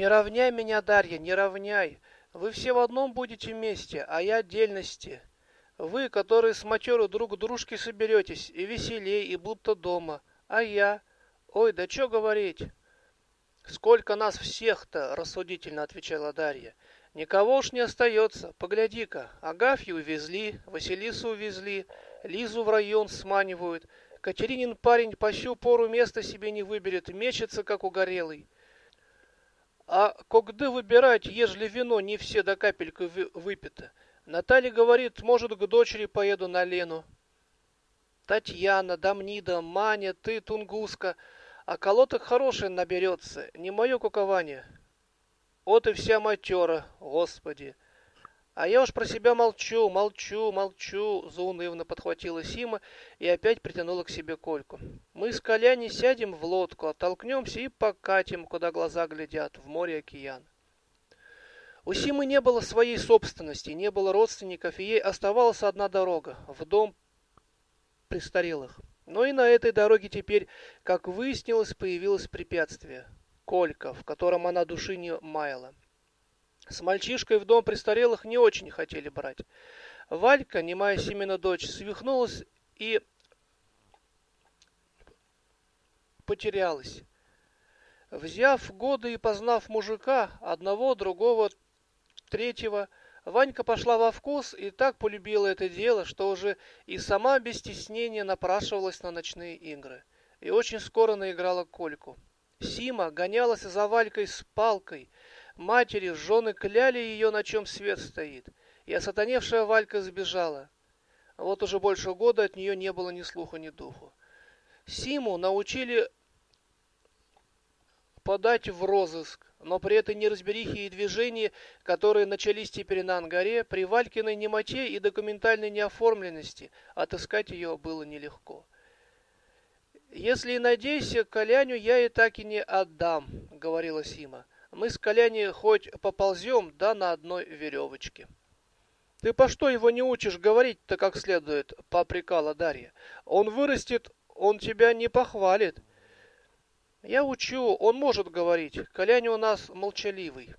Не равняй меня, Дарья, не равняй. Вы все в одном будете вместе, а я отдельности. Вы, которые с матеру друг дружки соберетесь, и веселей, и будто дома. А я? Ой, да что говорить? Сколько нас всех-то, рассудительно отвечала Дарья. Никого уж не остается. Погляди-ка, Агафью увезли, Василису увезли, Лизу в район сманивают. Катеринин парень по сю пору места себе не выберет, мечется, как угорелый. А когда выбирать, ежели вино не все до капелька выпито? Наталья говорит, может, к дочери поеду на Лену. Татьяна, Дамнида, Маня, ты, Тунгуска. А колоток хороший наберется, не мое кукование. Вот и вся матера, господи. А я уж про себя молчу, молчу, молчу, заунывно подхватила Сима и опять притянула к себе Кольку. Мы с Коляни сядем в лодку, оттолкнемся и покатим, куда глаза глядят, в море-океан. У Симы не было своей собственности, не было родственников, и ей оставалась одна дорога — в дом престарелых. Но и на этой дороге теперь, как выяснилось, появилось препятствие — Колька, в котором она души не маяла. С мальчишкой в дом престарелых не очень хотели брать. Валька, немая Симена дочь, свихнулась и потерялась. Взяв годы и познав мужика, одного, другого, третьего, Ванька пошла во вкус и так полюбила это дело, что уже и сама без стеснения напрашивалась на ночные игры. И очень скоро наиграла Кольку. Сима гонялась за Валькой с палкой, Матери, жены кляли ее, на чем свет стоит. И осатаневшая Валька сбежала. Вот уже больше года от нее не было ни слуха, ни духу. Симу научили подать в розыск, но при этой неразберихе и движении, которые начались теперь на Ангаре, при Валькиной немоте и документальной неоформленности, отыскать ее было нелегко. «Если и надейся, Коляню я и так и не отдам», — говорила Сима. Мы с Коляни хоть поползем, да на одной веревочке. Ты по что его не учишь говорить-то как следует, попрекала Дарья. Он вырастет, он тебя не похвалит. Я учу, он может говорить. Коляня у нас молчаливый.